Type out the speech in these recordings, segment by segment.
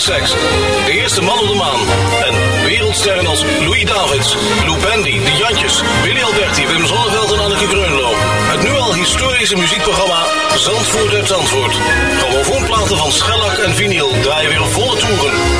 de eerste man op de maan en wereldsterren als Louis Davids, Lou Bendy, De Jantjes, Willy Alberti, Wim Zonneveld en Anneke Greunlo. Het nu al historische muziekprogramma Zandvoort uit Zandvoort. Grammofoonplaten van schellak en vinyl draaien weer volle toeren.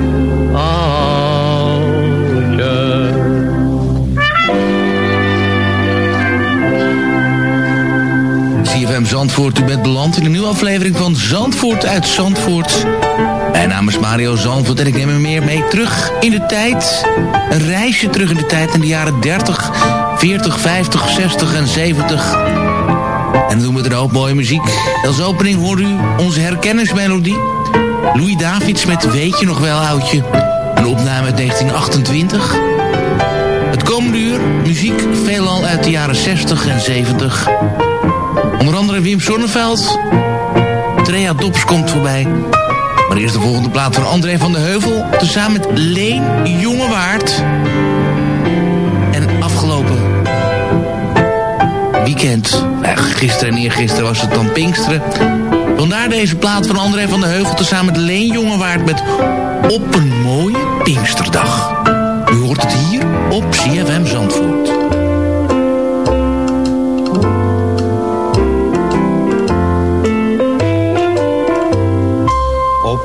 CFM Zandvoort, u bent beland in een nieuwe aflevering van Zandvoort uit Zandvoort. Mijn naam is Mario Zandvoort en ik neem u meer mee terug in de tijd. Een reisje terug in de tijd in de jaren 30, 40, 50, 60 en 70. En doen we er ook mooie muziek. Als opening hoort u onze herkenningsmelodie. Louis Davids met Weet je nog wel oudje. Een opname uit 1928. Het komende uur muziek veelal uit de jaren 60 en 70. Onder andere Wim Sonneveld. Trea Dops komt voorbij. Maar eerst de volgende plaat van André van de Heuvel. Tezamen met Leen Jongewaard. En afgelopen weekend, eh, gisteren en eergisteren was het dan Pinksteren. Vandaar deze plaat van André van de Heuvel... tezamen met Leen Jongewaard met Op een mooie Pinksterdag. U hoort het hier op CFM Zandvoort.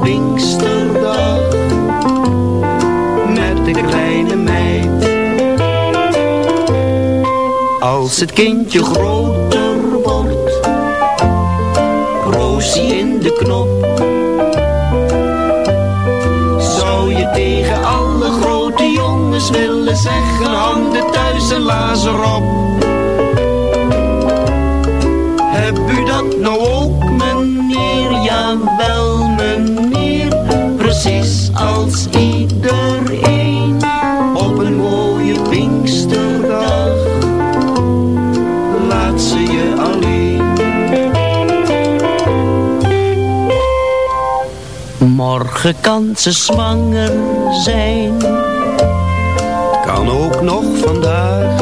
Pinksterdag met de kleine meid. Als het kindje groter in de knop. Zou je tegen alle grote jongens willen zeggen, handen thuis en lazer op. Morgen kan ze zwanger zijn. Kan ook nog vandaag.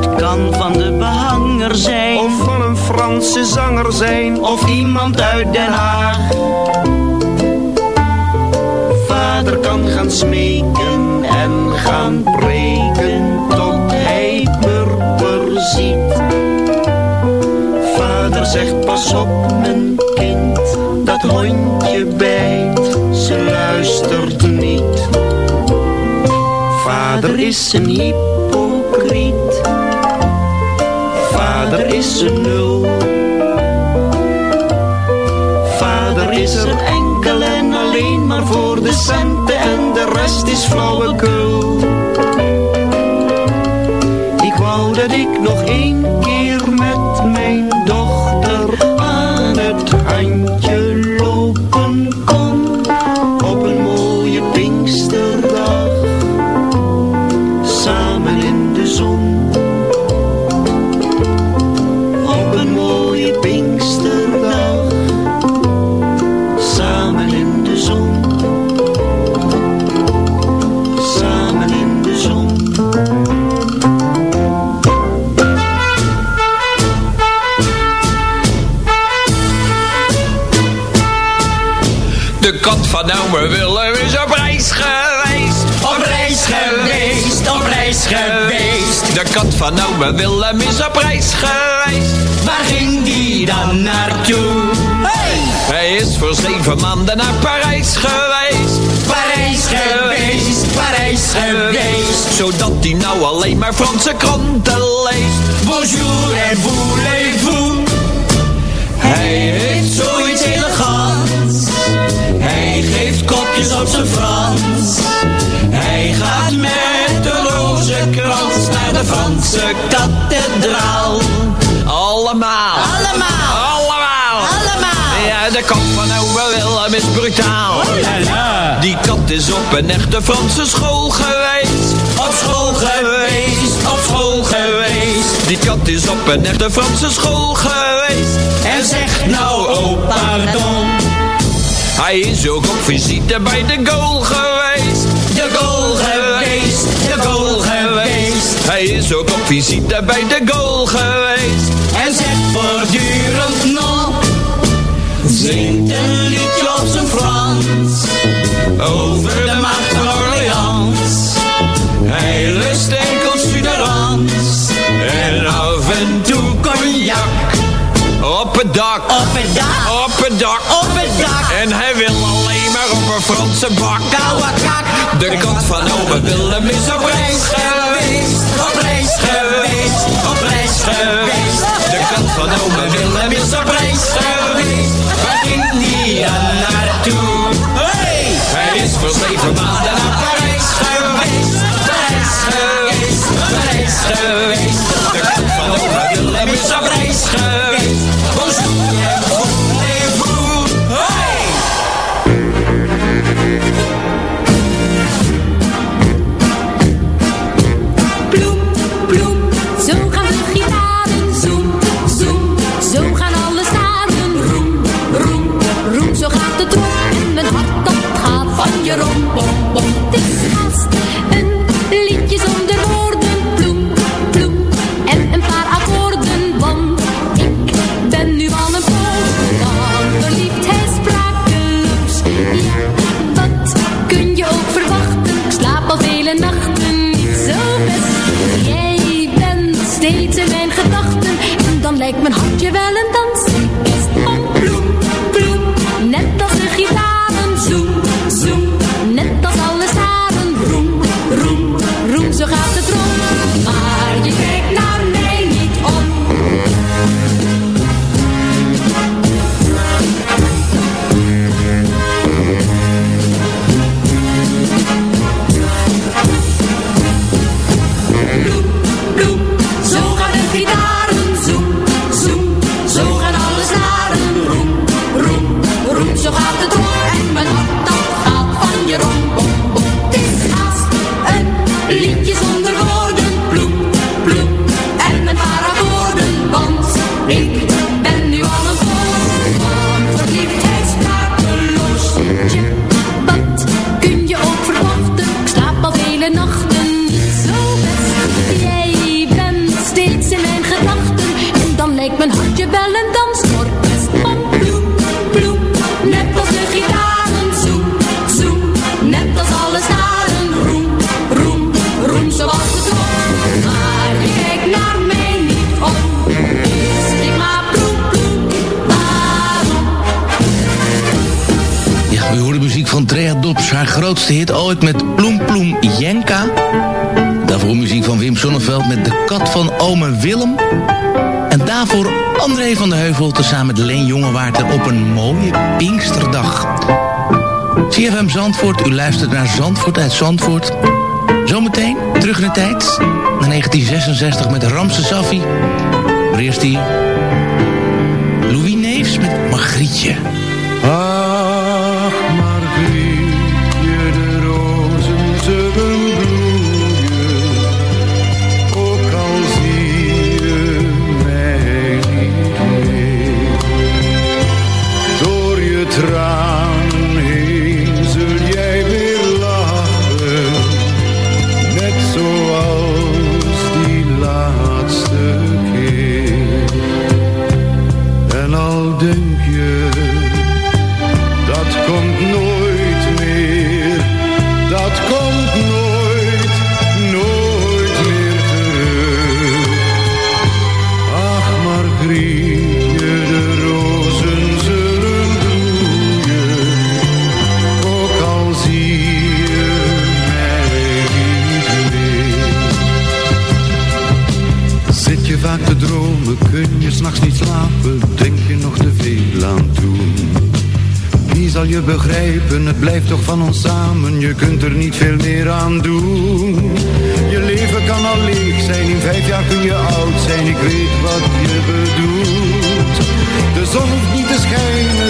Het kan van de behanger zijn. Of van een Franse zanger zijn. Of iemand uit Den Haag. Vader kan gaan smeken en gaan preken. Tot hij purper ziet. Vader zegt pas op mijn hondje bijt, ze luistert niet. Vader is een hypocriet, vader is een nul. Vader is er enkel en alleen maar voor de centen en de rest is flauwekul. Ik wou dat ik nog één keer met mijn ome Willem is op reis geweest. Op reis geweest, op reis geweest. De kat van ome Willem is op reis geweest. Waar ging die dan naartoe? Hey! Hij is voor zeven maanden naar Parijs geweest. Parijs geweest, Parijs geweest. Zodat hij nou alleen maar Franse kranten leest. Bonjour en voulez-vous. Hij heeft zoiets kopjes op zijn Frans. Hij gaat met de rozenkrans naar de Franse kathedraal. Allemaal. Allemaal. Allemaal. Allemaal. Ja, de kop van oude Willem is brutaal. Oh, Die kat is op een echte Franse school geweest. Op school geweest, op school geweest. Die kat is op een echte Franse school geweest. En zegt nou, oh pardon. Hij is ook op visite bij de goal geweest. De goal geweest, de goal geweest. Hij is ook op visite bij de goal geweest. En zegt voortdurend nog, zingt een liedje op zijn Frans. Over de macht van Orleans. Hij lust enkel Suderans. En af en toe cognac. Op het dak, op het dak, op het dak, op het dak. En hij wil alleen maar op een Franse bak. Koude kak. De kat van ome Willem is op reis geweest. Op reis geweest. Op reis geweest. De kat van ome Willem is op reis geweest. Waar ging die dan naartoe? Hey! Hij is voor zeven maanden En dan lijkt mijn hartje wel een dansorkest. Bloem, bloem, net als de gitaren. Zoem, zoem, net als alle staren. Roem, roem, roem, zoals het hoort. Maar je kijkt naar mij niet om. Dus ik maar bloem, bloem? Ja, hoort de muziek van Trea Dobbs. Haar grootste hit ooit met Ploem Ploem Jenka. Daarvoor muziek van Wim Sonneveld met De Kat van Ome Willem. En daarvoor André van de Heuvel tezamen met Leen Jongewaard op een mooie Pinksterdag. CFM Zandvoort, u luistert naar Zandvoort uit Zandvoort. Zometeen, terug in de tijd, naar 1966 met Ramse Safi. Maar eerst hier, Louis Neefs met Margrietje. Vaak te dromen, kun je s'nachts niet slapen, denk je nog te veel aan toen. Wie zal je begrijpen, het blijft toch van ons samen, je kunt er niet veel meer aan doen. Je leven kan al leeg zijn, in vijf jaar kun je oud zijn, ik weet wat je bedoelt. De zon hoeft niet te schijnen,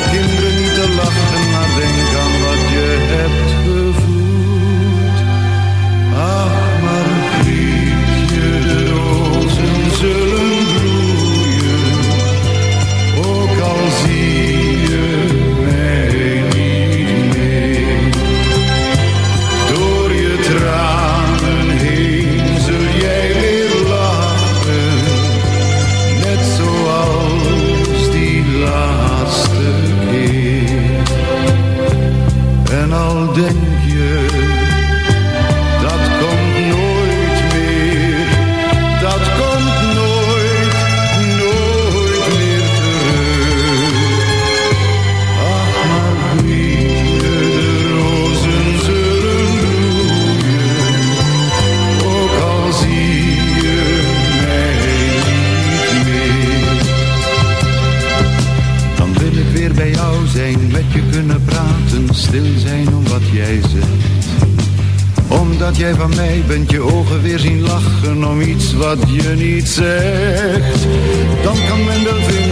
Omdat jij van mij bent, je ogen weer zien lachen om iets wat je niet zegt. Dan kan men wel vinden,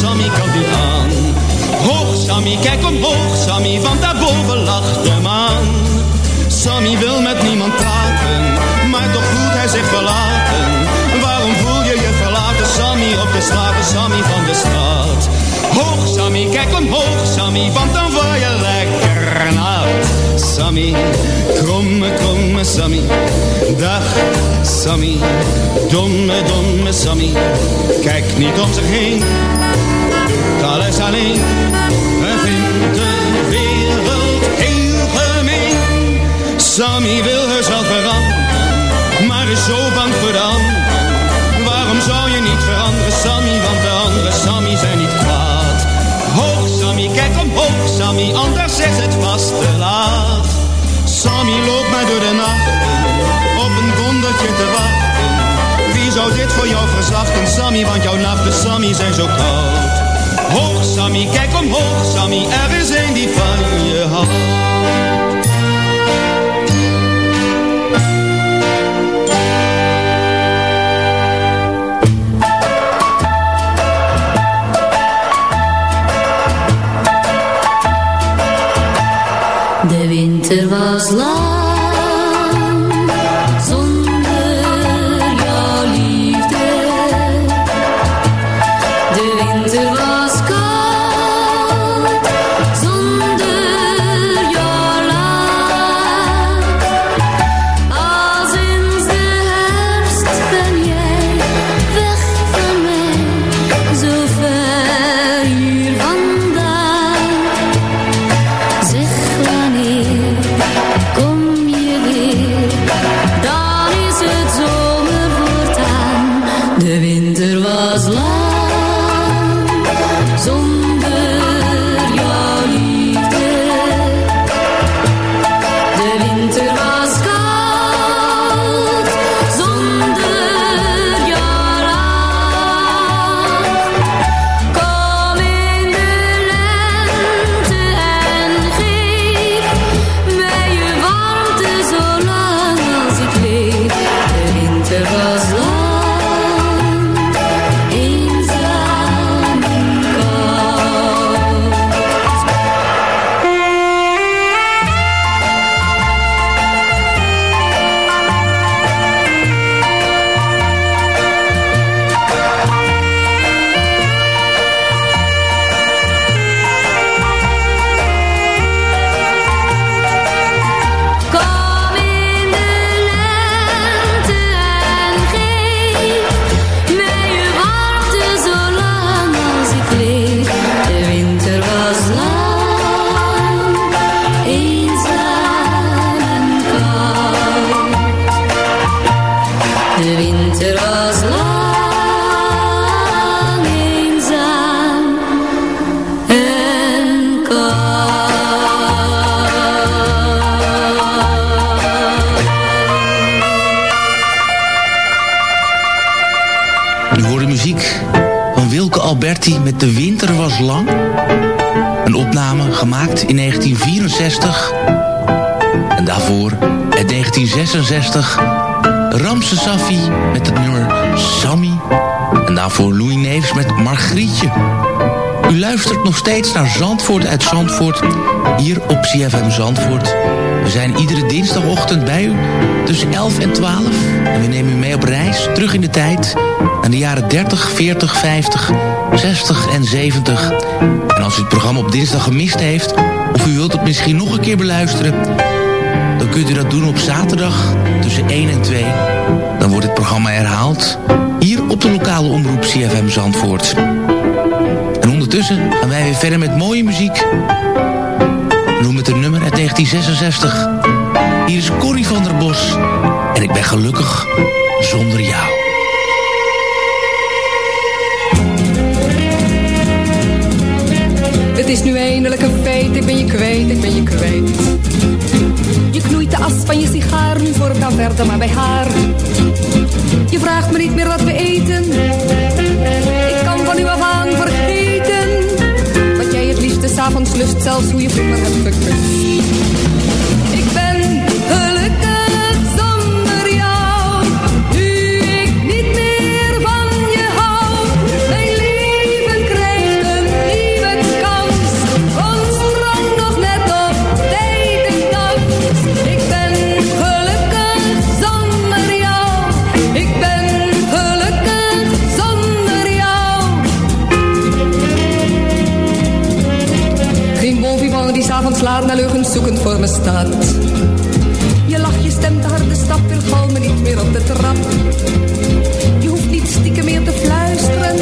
Sammy kan niet aan. Hoog Sammy, kijk omhoog Sammy, want daarboven lacht de maan. Sammy wil met niemand praten, maar toch voelt hij zich verlaten. Waarom voel je je verlaten, Sammy, op de straat, Sammy van de straat? Hoog Sammy, kijk omhoog Sammy, want dan word je lekker nat. Sammy, kromme, kromme Sammy, dag Sammy, domme, domme Sammy. Kijk niet om zich heen, alles alleen en vindt de wereld heel gemeen. Sammy wil wel veranderen, maar is zo bang voor. Waarom zou je niet veranderen, Sammy, want de andere Sammy zijn niet kwaad. Sammy, kijk omhoog Sammy, anders is het vast te laat. Sammy loopt maar door de nacht, op een wondertje te wachten. Wie zou dit voor jou verzachten, Sammy, want jouw nachten, Sammy, zijn zo koud. Hoog Sammy, kijk omhoog Sammy, er is een die van je houdt. Winter was lang Alberti met De Winter was lang. Een opname gemaakt in 1964. En daarvoor in 1966 Ramse Safi met het nummer Sammy. En daarvoor Louis Neefs met Margrietje. U luistert nog steeds naar Zandvoort uit Zandvoort, hier op CFM Zandvoort. We zijn iedere dinsdagochtend bij u tussen 11 en 12. En we nemen u mee op reis terug in de tijd naar de jaren 30, 40, 50, 60 en 70. En als u het programma op dinsdag gemist heeft... of u wilt het misschien nog een keer beluisteren... dan kunt u dat doen op zaterdag tussen 1 en 2. Dan wordt het programma herhaald hier op de lokale omroep CFM Zandvoort. En ondertussen gaan wij weer verder met mooie muziek. Noem het een nummer uit 1966. Hier is Corrie van der Bos. En ik ben gelukkig zonder jou. Het is nu eindelijk een feit, ik ben je kwijt, ik ben je kwijt. Je knoeit de as van je sigaar, nu voor dan verder maar bij haar. Je vraagt me niet meer wat we eten. S'avonds lust, zelfs hoe je vroeger hebt gekust. Zoekend voor me staat. Je stemt de harde stap, wil gal me niet meer op de trap. Je hoeft niet stiekem meer te fluisteren.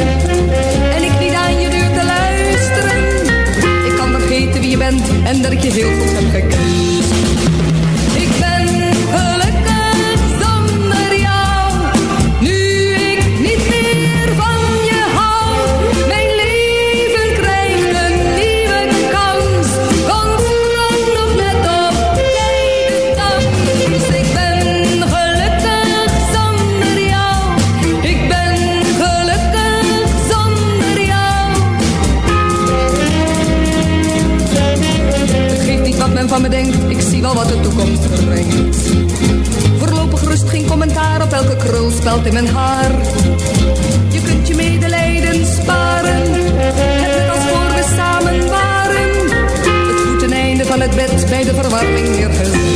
En ik niet aan je deur te luisteren. Ik kan vergeten wie je bent en dat ik je heel mijn haar. Je kunt je medelijden sparen, het net als voor we samen waren. Het voet einde van het bed bij de verwarming neergezet.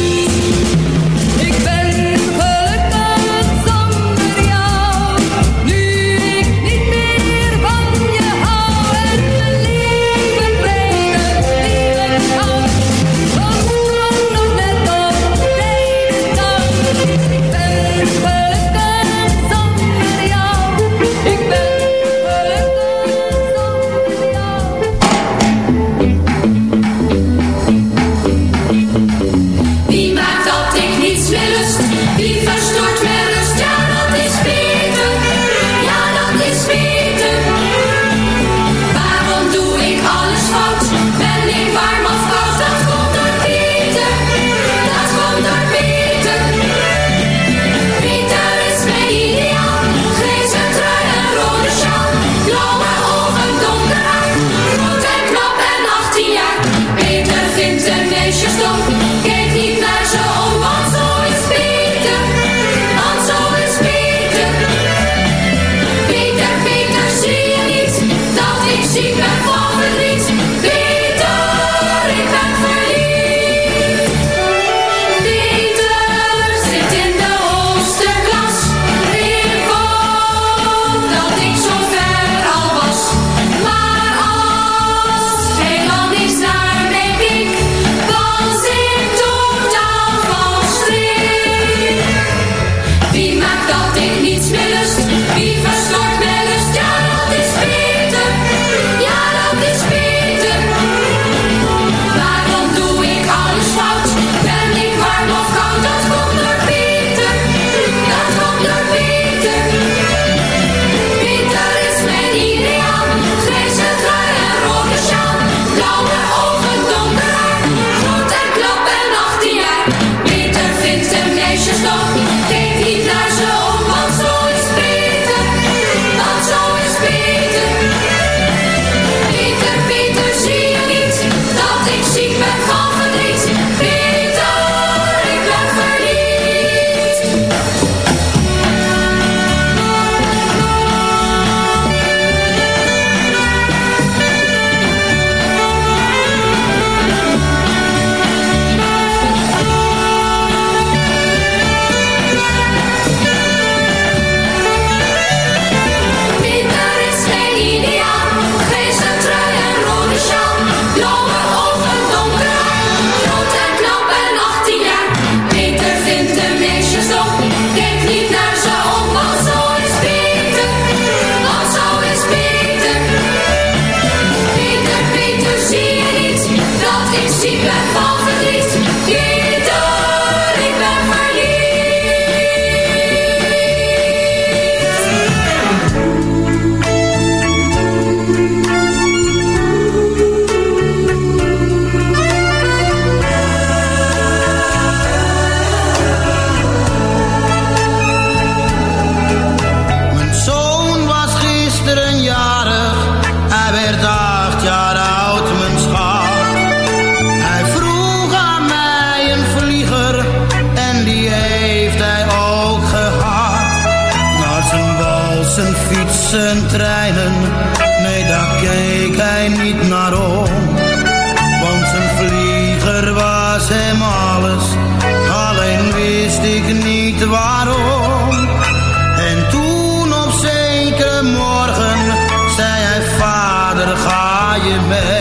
Amen.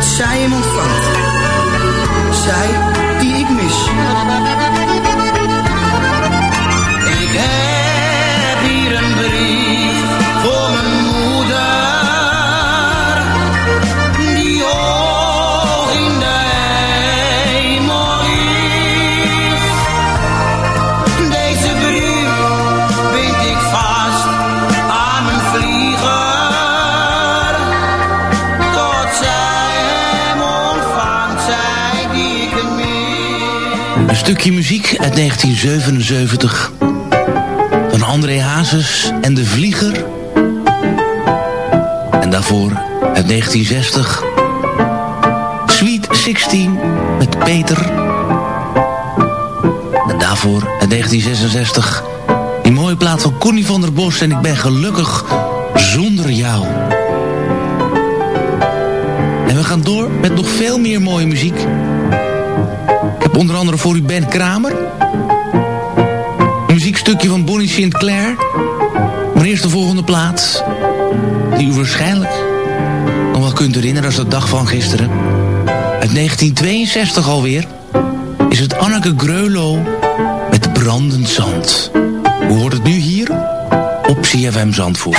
Zij hem ontvangt. Zij die ik mis. Stukje muziek uit 1977 van André Hazes en de Vlieger. En daarvoor uit 1960 Sweet 16 met Peter. En daarvoor uit 1966 die mooie plaat van Connie van der Bos en ik ben gelukkig zonder jou. En we gaan door met nog veel meer mooie muziek. Onder andere voor u Ben Kramer. Een muziekstukje van Bonnie Sinclair. Maar eerst de volgende plaat. Die u waarschijnlijk nog wel kunt herinneren als de dag van gisteren. Uit 1962 alweer. Is het Anneke Greulow met brandend zand. Hoe hoort het nu hier? Op CFM Zandvoort.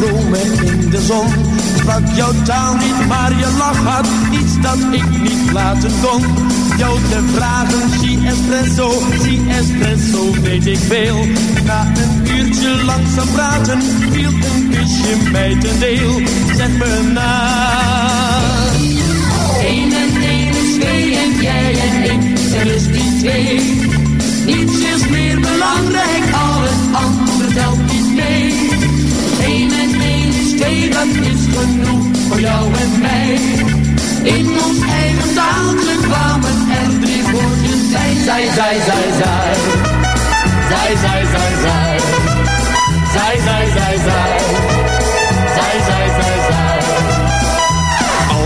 Daar in de zon. Sprak jouw taal niet, maar je lach had iets dat ik niet laten kon. Jou te vragen, si espresso, si espresso, weet ik veel. Na een uurtje langzaam praten, viel een kusje mij ten deel. Zeg me na. Eén en één is twee en jij en ik, er is die twee. Niets is meer belangrijk, al het is genoeg voor jou en mij. In ons eigen taaltje kwamen er drie woordjes bij. Zij, zij, zij, zij. Zij, zij, zij, zij. Zij, zij, zij, zij. Zij, zij, zij, zij.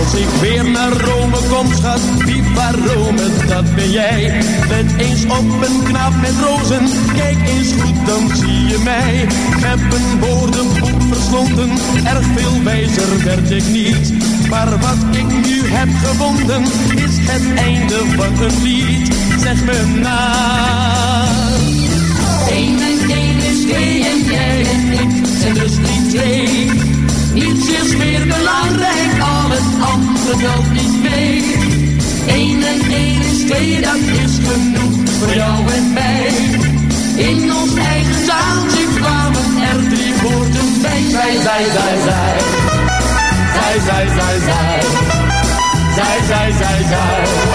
Als ik weer naar Rome kom, schat, viva Rome, dat ben jij. Let eens op een knaap met rozen, kijk eens goed, dan zie je mij. Ik heb een woordenboek verslonden, erg veel wijzer werd ik niet. Maar wat ik nu heb gevonden, is het einde van een lied. Zeg me na. Eén en één is twee en jij en ik zijn dus niet twee. Niets is meer belangrijk, al het andere telt niet mee. Eén en één is twee, dat is genoeg voor jou en mij. In ons eigen zaaltje kwamen er drie woorden bij. Zij, zij, zij. Zij, zij, zij, zij. Zij, zij, zij, zij. Zij,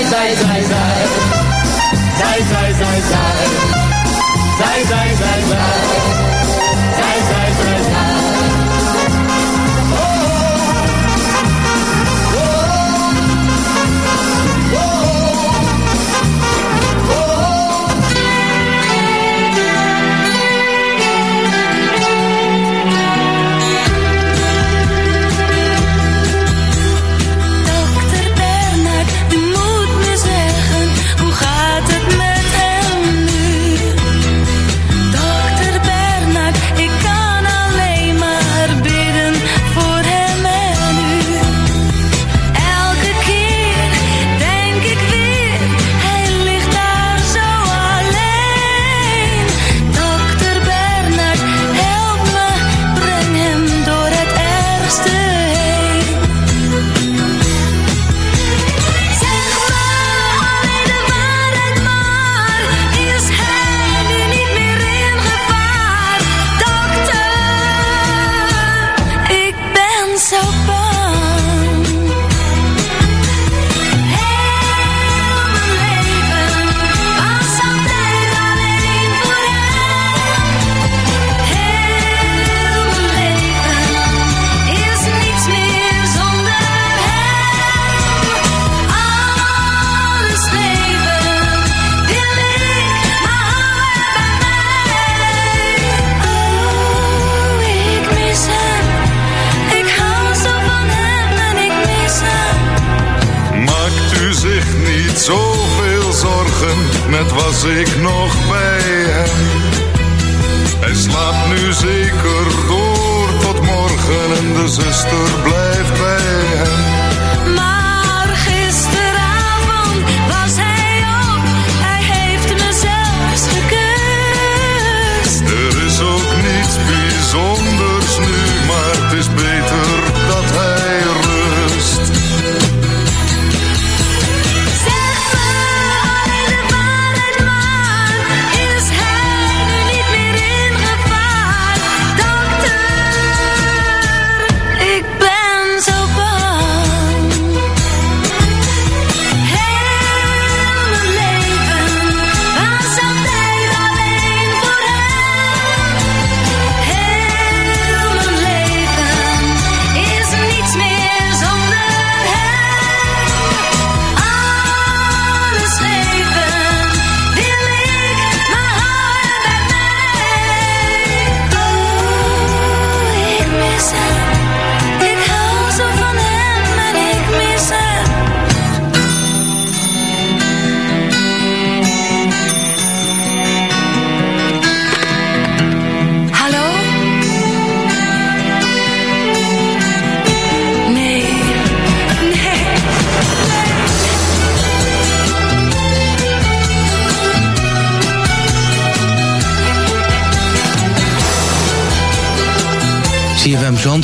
Zai, zai, zai, zai. Zai, zai, zai, zai. Zai, zai, zai, zai.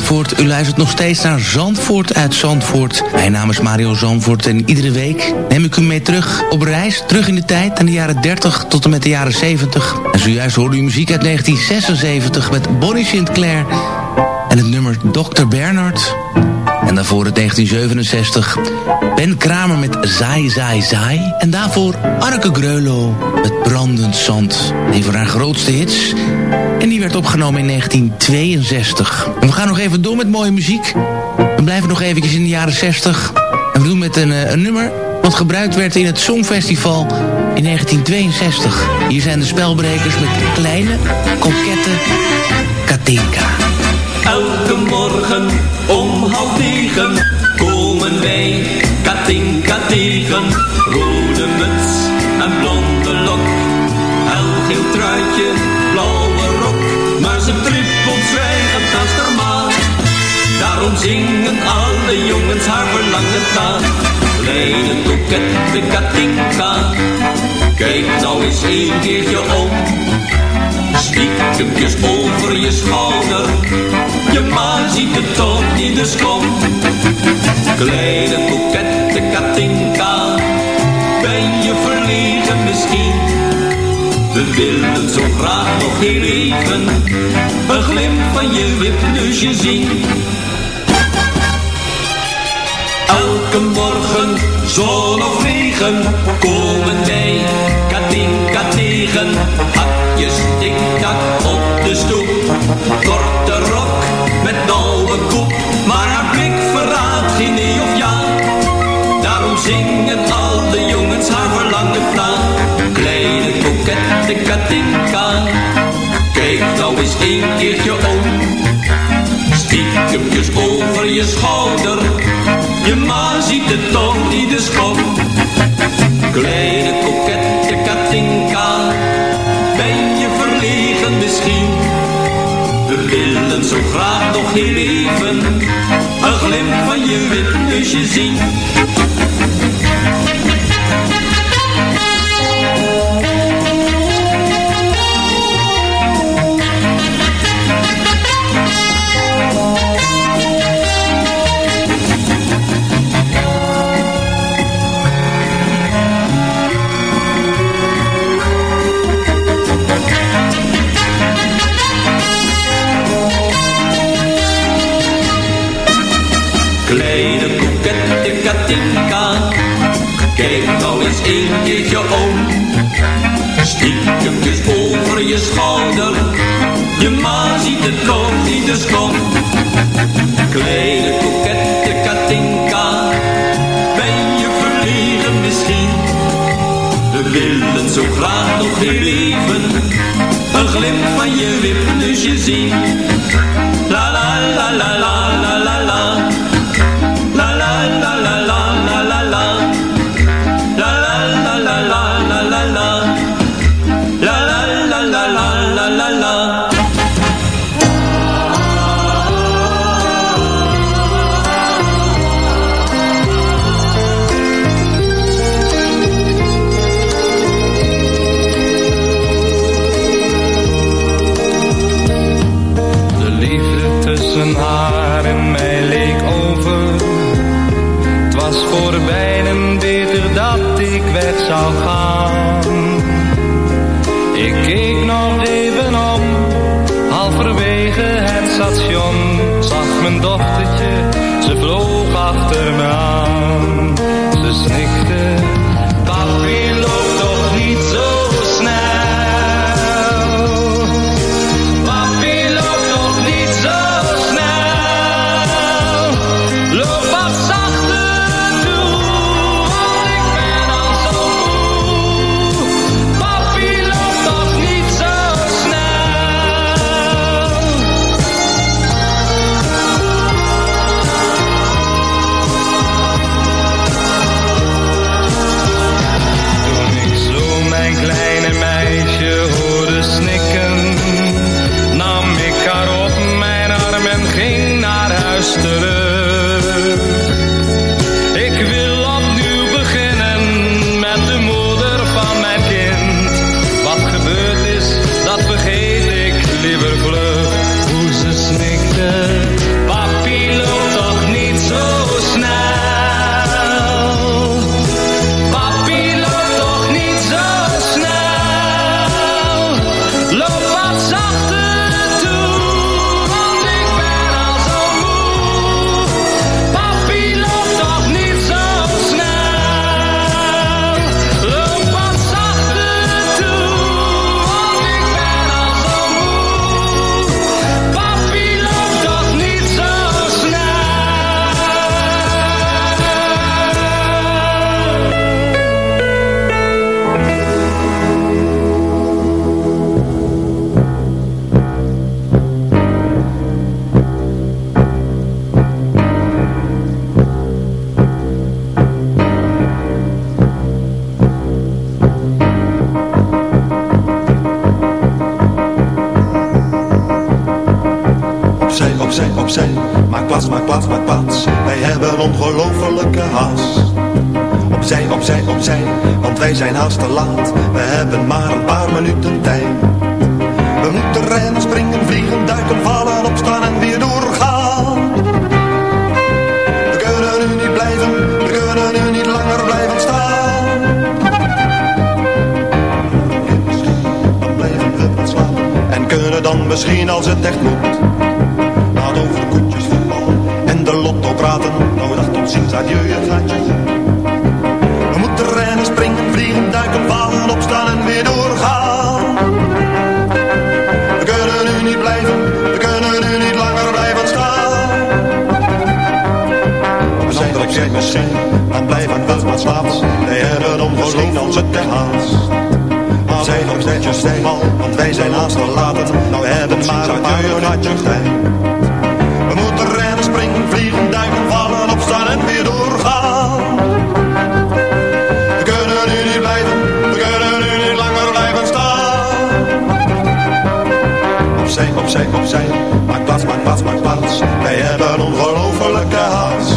U luistert nog steeds naar Zandvoort uit Zandvoort. Mijn naam is Mario Zandvoort en iedere week neem ik u mee terug op reis. Terug in de tijd, aan de jaren 30 tot en met de jaren 70. En zojuist hoorde u muziek uit 1976 met Bonnie Sinclair... en het nummer Dr. Bernard... En daarvoor het 1967 Ben Kramer met Zai Zai Zai. En daarvoor Arke Greulow met Brandend Zand. Een van haar grootste hits. En die werd opgenomen in 1962. En we gaan nog even door met mooie muziek. We blijven nog eventjes in de jaren 60. En we doen met een, eh, een nummer wat gebruikt werd in het Songfestival in 1962. Hier zijn de spelbrekers met kleine, kokette Katinka. Elke morgen om half negen komen wij Katinka tegen. Rode zingen alle jongens haar verlangen aan. Kleine kokette Katinka, kijk nou eens een keertje om. Stiekempjes over je schouder, je ma ziet het toch niet, dus kom. Kleine kokette Katinka, ben je verlegen misschien? We willen zo graag nog heel even, een glimp van je wipneusje zien. Elke morgen, zon of regen, komen wij Katinka tegen. Hakjes tik-tak op de stoep, korte rok met nauwe koep. Maar haar blik verraadt geen nee of ja, daarom zingen alle jongens haar verlangen na. Kleine kokette Katinka, kijk nou eens een keertje om. Stiekempjes over je schouder, je ma ziet het toch niet, dus kom. Kleine kokette Katinka, ben je verlegen misschien? We willen zo graag nog heel even, een glimp van je wipneusje zien. Katinka, kijk nou eens een keertje om. Stiekempjes over je schouder, je ma ziet het nog niet, dus kom. Kleine kokette Katinka, ben je verlegen misschien? We willen zo graag nog heel even, een glimp van je wipneusje zien. Opzij, opzij, opzij, want wij zijn haast te laat. We hebben maar een paar minuten tijd. We moeten rennen, springen, vliegen, duiken, vallen, opstaan en weer doorgaan. We kunnen nu niet blijven, we kunnen nu niet langer blijven staan. Dan blijven we wat slapen en kunnen dan misschien als het echt moet. Het over koetjes, voetbal en de lotto praten. Nou dag tot ziens, adieu, het gaatje induiken vallen, opstaan en weer doorgaan. We kunnen nu niet blijven, we kunnen nu niet langer blijven staan. We zijn ik zijn misschien, maar blijven we maar slapen. Wij hebben ongelooflijk onze te haast zijn nog netjes zijn want wij zijn haast gelaten, nou we hebben maar een paar uur, Opzij, opzij, maak plaats, maak plaats, maak plaats. Wij hebben ongelofelijke haast.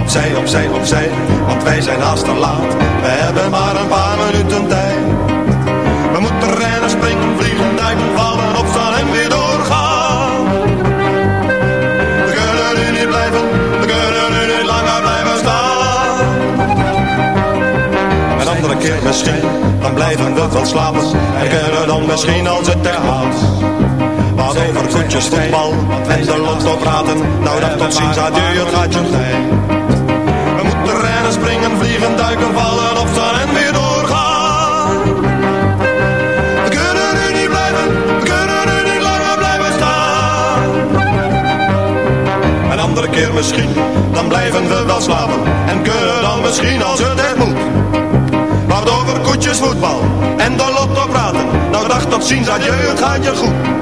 Opzij, opzij, opzij, want wij zijn haast te laat. We hebben maar een paar minuten tijd. We moeten rennen, springen, vliegen, duiken, vallen, opstaan en weer doorgaan. We kunnen nu niet blijven, we kunnen nu niet langer blijven staan. Een andere keer misschien, dan blijven we wel slapen. En kunnen dan misschien als het ter haast. Over voetjes, voetbal en de lotto praten. Nou dan tot ziens, adieu, het gaat je tijd. We moeten rennen, springen, vliegen, duiken, vallen, opstaan en weer doorgaan. We kunnen nu niet blijven, we kunnen nu niet langer blijven staan. Een andere keer misschien, dan blijven we wel slapen. En kunnen dan misschien als het echt moet. Wat over koetjes, voetbal en de lotto praten. Nou dag tot ziens, adieu, het gaat je goed.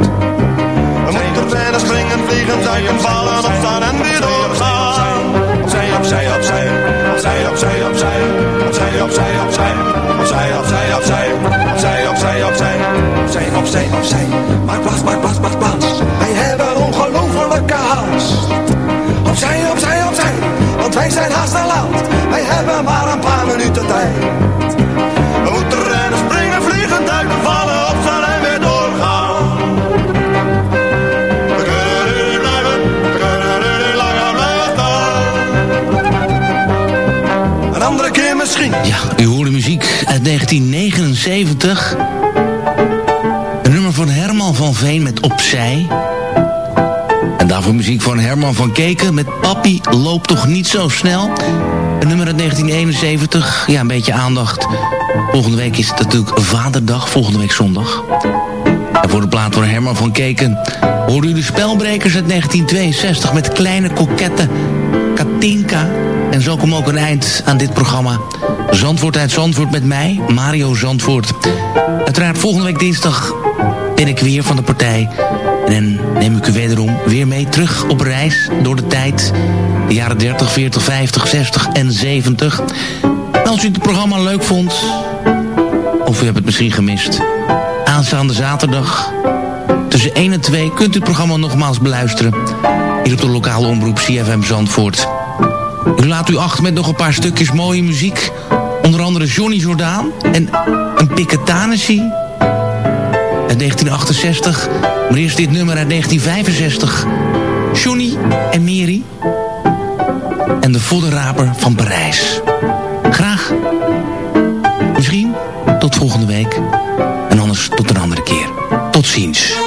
Rennen, springen, vliegen, duiken, vallen, opstaan en weer doorgaan. Opzij, opzij, opzij, opzij, opzij, opzij, opzij, opzij, opzij, opzij, opzij, opzij, opzij, opzij, opzij, opzij, opzij, opzij. Maak plaats, maak plaats, maak plaats. Wij hebben ongelofelijke haast. Opzij, opzij, opzij, want wij zijn haast 1979. Een nummer van Herman van Veen met Opzij. En daarvoor muziek van Herman van Keken met Papi loopt toch niet zo snel. Een nummer uit 1971. Ja, een beetje aandacht. Volgende week is het natuurlijk Vaderdag, volgende week zondag. En voor de plaat van Herman van Keken hoorde u de Spelbrekers uit 1962 met kleine kokette Katinka. En zo komt ook een eind aan dit programma. Zandvoort uit Zandvoort met mij, Mario Zandvoort. Uiteraard volgende week dinsdag ben ik weer van de partij. En neem ik u wederom weer mee terug op reis door de tijd. De jaren 30, 40, 50, 60 en 70. En als u het programma leuk vond, of u hebt het misschien gemist... aanstaande zaterdag tussen 1 en 2 kunt u het programma nogmaals beluisteren. Hier op de lokale omroep CFM Zandvoort. Ik laat u achter met nog een paar stukjes mooie muziek. Onder andere Johnny Jordaan en een Piketanessie uit 1968. Maar eerst dit nummer uit 1965. Johnny en Mary. En de voddenraper van Parijs. Graag. Misschien tot volgende week. En anders tot een andere keer. Tot ziens.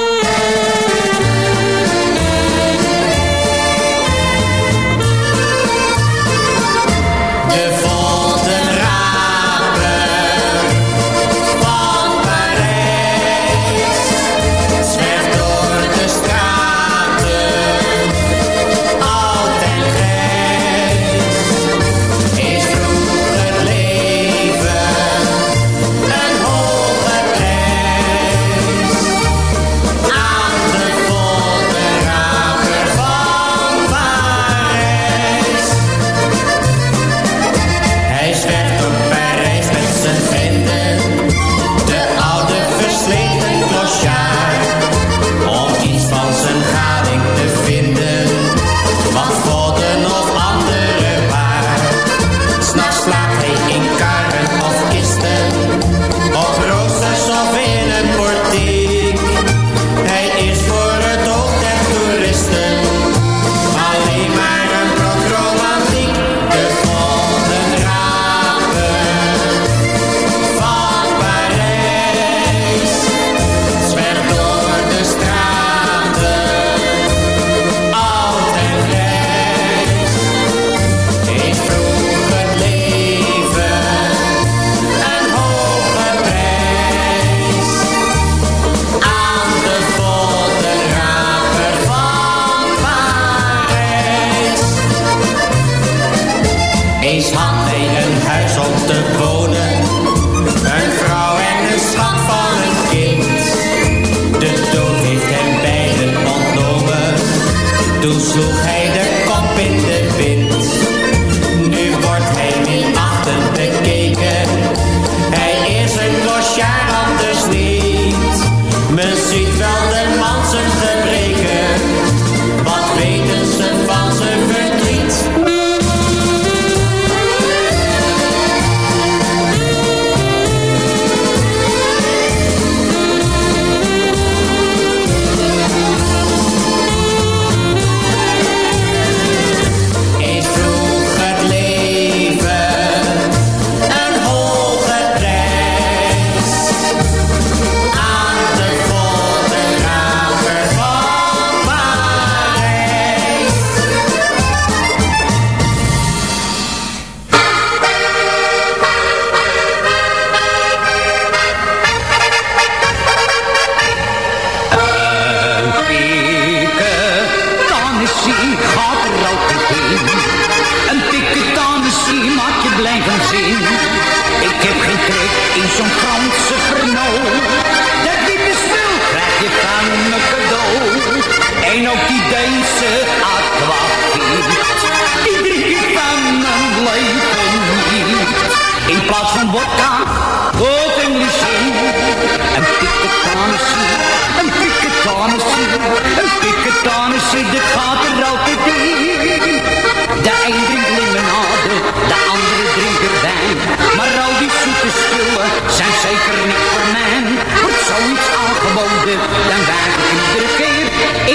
blijven zien.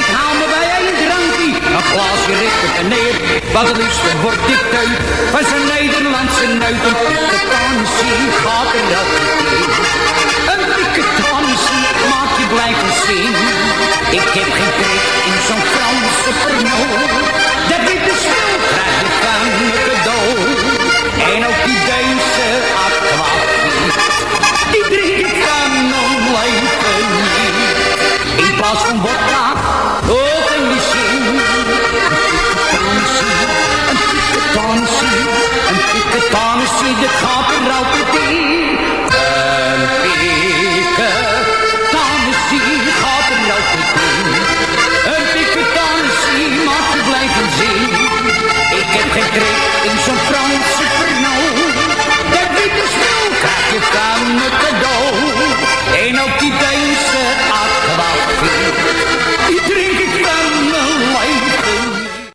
Ik haal me bij een drankje, een glaasje richten en neer. Wat het liefst wordt dit teut van zijn Nederlandse neut. Een piketanissie gaat er altijd in. Een piketanissie maakt je blijven zien. Ik heb geen trek in zo'n Franse pernod. Dat witte spul krijg je van me cadeau. En ook die Deense aquavit, die drink ik van mijn leven niet. In plaats van vodka,